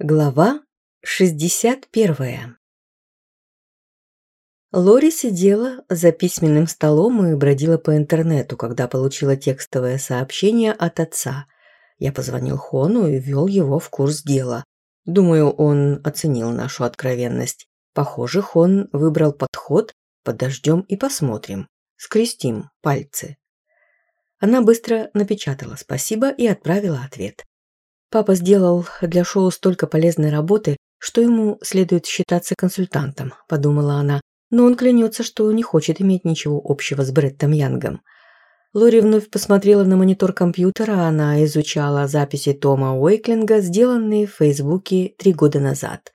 Глава 61 Лори сидела за письменным столом и бродила по интернету, когда получила текстовое сообщение от отца. Я позвонил Хону и ввел его в курс дела. Думаю, он оценил нашу откровенность. Похоже, Хон выбрал подход «подождем и посмотрим». Скрестим пальцы. Она быстро напечатала «спасибо» и отправила ответ. Папа сделал для шоу столько полезной работы, что ему следует считаться консультантом, подумала она, но он клянется, что не хочет иметь ничего общего с Бреттом Янгом. Лори вновь посмотрела на монитор компьютера, она изучала записи Тома Уэйклинга, сделанные в Фейсбуке три года назад.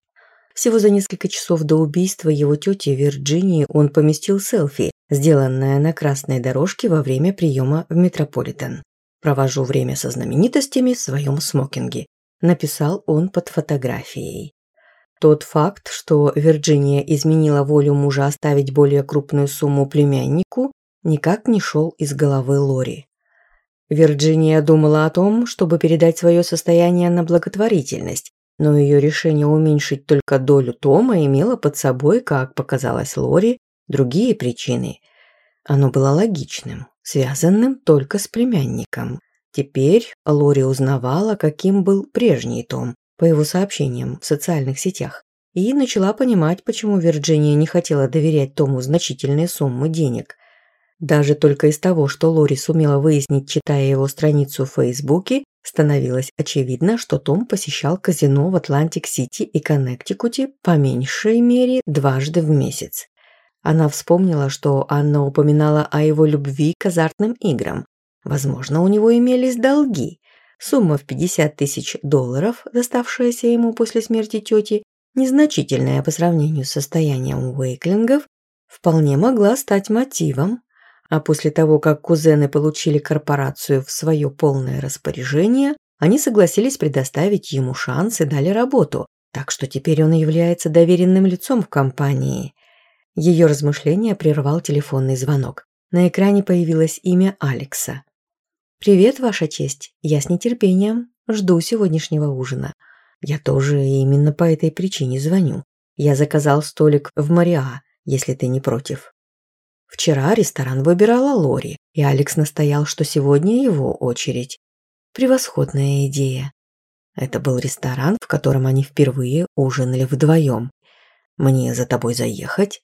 Всего за несколько часов до убийства его тети Вирджинии он поместил селфи, сделанное на красной дорожке во время приема в Метрополитен. Провожу время со знаменитостями в своем смокинге», написал он под фотографией. Тот факт, что Вирджиния изменила волю мужа оставить более крупную сумму племяннику, никак не шел из головы Лори. Вирджиния думала о том, чтобы передать свое состояние на благотворительность, но ее решение уменьшить только долю Тома имело под собой, как показалось Лори, другие причины. Оно было логичным связанным только с племянником. Теперь Лори узнавала, каким был прежний Том, по его сообщениям в социальных сетях, и начала понимать, почему Вирджиния не хотела доверять Тому значительные суммы денег. Даже только из того, что Лори сумела выяснить, читая его страницу в Фейсбуке, становилось очевидно, что Том посещал казино в Атлантик-Сити и Коннектикуте по меньшей мере дважды в месяц. Она вспомнила, что Анна упоминала о его любви к азартным играм. Возможно, у него имелись долги. Сумма в 50 тысяч долларов, доставшаяся ему после смерти тети, незначительная по сравнению с состоянием Уэйклингов, вполне могла стать мотивом. А после того, как кузены получили корпорацию в свое полное распоряжение, они согласились предоставить ему шанс и дали работу, так что теперь он является доверенным лицом в компании. Ее размышления прервал телефонный звонок. На экране появилось имя Алекса. «Привет, Ваша честь. Я с нетерпением жду сегодняшнего ужина. Я тоже именно по этой причине звоню. Я заказал столик в Мариа, если ты не против». Вчера ресторан выбирала Лори, и Алекс настоял, что сегодня его очередь. Превосходная идея. Это был ресторан, в котором они впервые ужинали вдвоем. «Мне за тобой заехать?»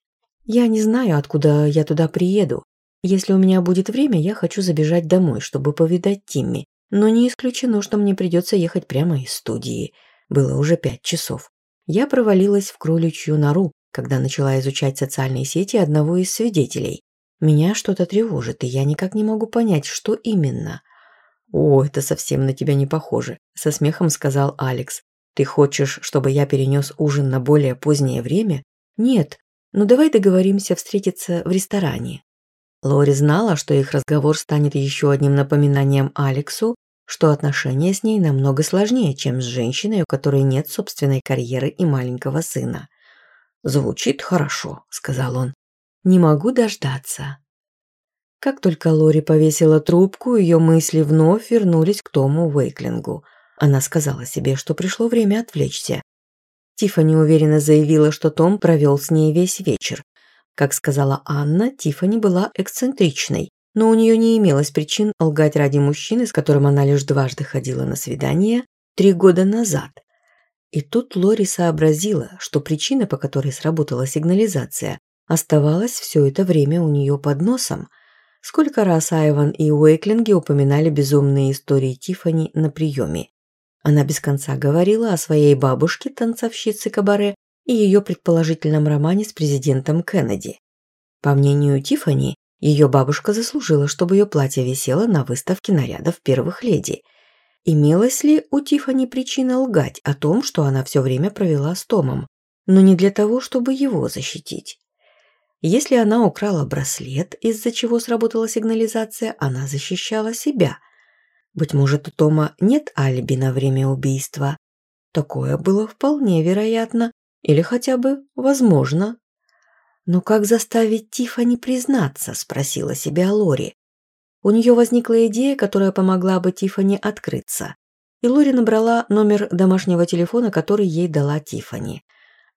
Я не знаю, откуда я туда приеду. Если у меня будет время, я хочу забежать домой, чтобы повидать Тимми. Но не исключено, что мне придется ехать прямо из студии. Было уже пять часов. Я провалилась в кроличью нору, когда начала изучать социальные сети одного из свидетелей. Меня что-то тревожит, и я никак не могу понять, что именно. «О, это совсем на тебя не похоже», – со смехом сказал Алекс. «Ты хочешь, чтобы я перенес ужин на более позднее время?» «Нет, но ну, давай договоримся встретиться в ресторане». Лори знала, что их разговор станет еще одним напоминанием Алексу, что отношения с ней намного сложнее, чем с женщиной, у которой нет собственной карьеры и маленького сына. «Звучит хорошо», — сказал он. «Не могу дождаться». Как только Лори повесила трубку, ее мысли вновь вернулись к Тому Уэйклингу. Она сказала себе, что пришло время отвлечься, Тифани уверенно заявила, что Том провел с ней весь вечер. Как сказала Анна, Тифани была эксцентричной, но у нее не имелось причин лгать ради мужчины, с которым она лишь дважды ходила на свидание, три года назад. И тут Лори сообразила, что причина, по которой сработала сигнализация, оставалась все это время у нее под носом. Сколько раз Айван и Уэйклинги упоминали безумные истории Тифани на приеме. Она без конца говорила о своей бабушке, танцовщице кабаре, и ее предположительном романе с президентом Кеннеди. По мнению Тифани, ее бабушка заслужила, чтобы ее платье висело на выставке нарядов первых леди. Имелась ли у Тифани причина лгать о том, что она все время провела с Томом, но не для того, чтобы его защитить? Если она украла браслет, из-за чего сработала сигнализация, она защищала себя – Быть может, у Тома нет алиби на время убийства. Такое было вполне вероятно или хотя бы возможно. «Но как заставить Тиффани признаться?» – спросила себя Лори. У нее возникла идея, которая помогла бы Тиффани открыться. И Лори набрала номер домашнего телефона, который ей дала Тиффани.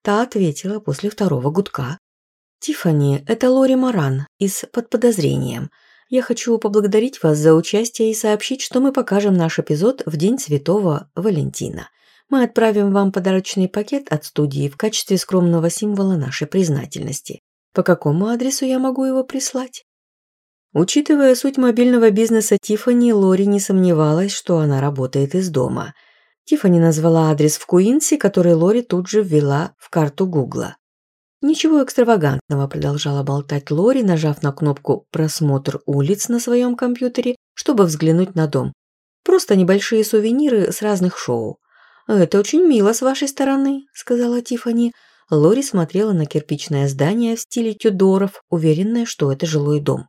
Та ответила после второго гудка. «Тиффани, это Лори Маран из «Под подозрением». Я хочу поблагодарить вас за участие и сообщить, что мы покажем наш эпизод в День Святого Валентина. Мы отправим вам подарочный пакет от студии в качестве скромного символа нашей признательности. По какому адресу я могу его прислать? Учитывая суть мобильного бизнеса Тифани, Лори не сомневалась, что она работает из дома. Тифани назвала адрес в Куинсе, который Лори тут же ввела в карту Гугла. Ничего экстравагантного, продолжала болтать Лори, нажав на кнопку «Просмотр улиц» на своем компьютере, чтобы взглянуть на дом. Просто небольшие сувениры с разных шоу. «Это очень мило с вашей стороны», – сказала Тифани. Лори смотрела на кирпичное здание в стиле Тюдоров, уверенная, что это жилой дом.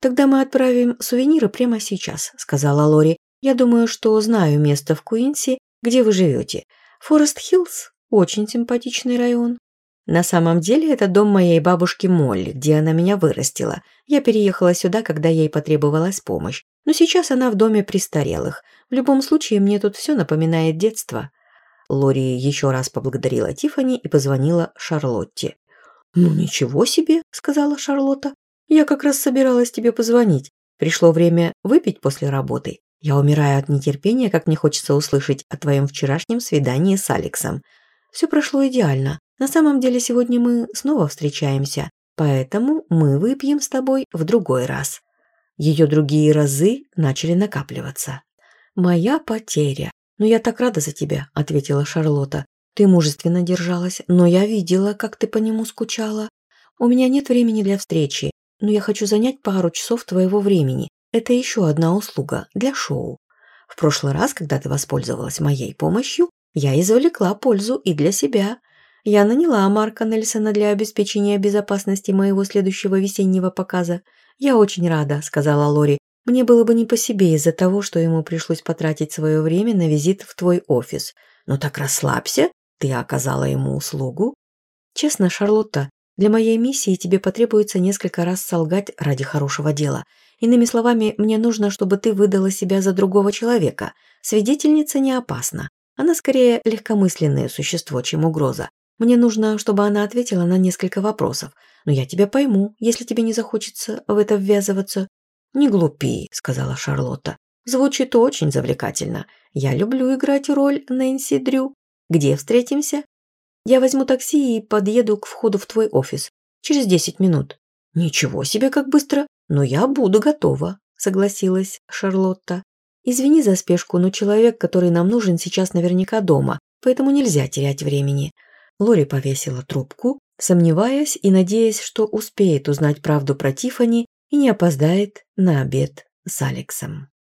«Тогда мы отправим сувениры прямо сейчас», – сказала Лори. «Я думаю, что знаю место в Куинси, где вы живете. Форест На самом деле это дом моей бабушки Молли, где она меня вырастила. Я переехала сюда, когда ей потребовалась помощь. Но сейчас она в доме престарелых. В любом случае, мне тут все напоминает детство». Лори еще раз поблагодарила Тиффани и позвонила Шарлотте. «Ну ничего себе», — сказала Шарлотта. «Я как раз собиралась тебе позвонить. Пришло время выпить после работы. Я умираю от нетерпения, как мне хочется услышать о твоем вчерашнем свидании с Алексом. Все прошло идеально. На самом деле сегодня мы снова встречаемся, поэтому мы выпьем с тобой в другой раз». Ее другие разы начали накапливаться. «Моя потеря. «Но я так рада за тебя», – ответила Шарлотта. «Ты мужественно держалась, но я видела, как ты по нему скучала. У меня нет времени для встречи, но я хочу занять пару часов твоего времени. Это еще одна услуга для Я наняла Марка Нельсона для обеспечения безопасности моего следующего весеннего показа. Я очень рада», — сказала Лори. «Мне было бы не по себе из-за того, что ему пришлось потратить свое время на визит в твой офис. Но ну так расслабься, ты оказала ему услугу». «Честно, Шарлотта, для моей миссии тебе потребуется несколько раз солгать ради хорошего дела. Иными словами, мне нужно, чтобы ты выдала себя за другого человека. Свидетельница не опасна. Она скорее легкомысленное существо, чем угроза. Мне нужно, чтобы она ответила на несколько вопросов. Но я тебя пойму, если тебе не захочется в это ввязываться. Не глупи, сказала Шарлотта. Звучит очень завлекательно. Я люблю играть роль Нэнси Дрю. Где встретимся? Я возьму такси и подъеду к входу в твой офис. Через десять минут. Ничего себе, как быстро. Но я буду готова, согласилась Шарлотта. Извини за спешку, но человек, который нам нужен, сейчас наверняка дома, поэтому нельзя терять времени. Лори повесила трубку, сомневаясь и надеясь, что успеет узнать правду про Тифани и не опоздает на обед с Алексом.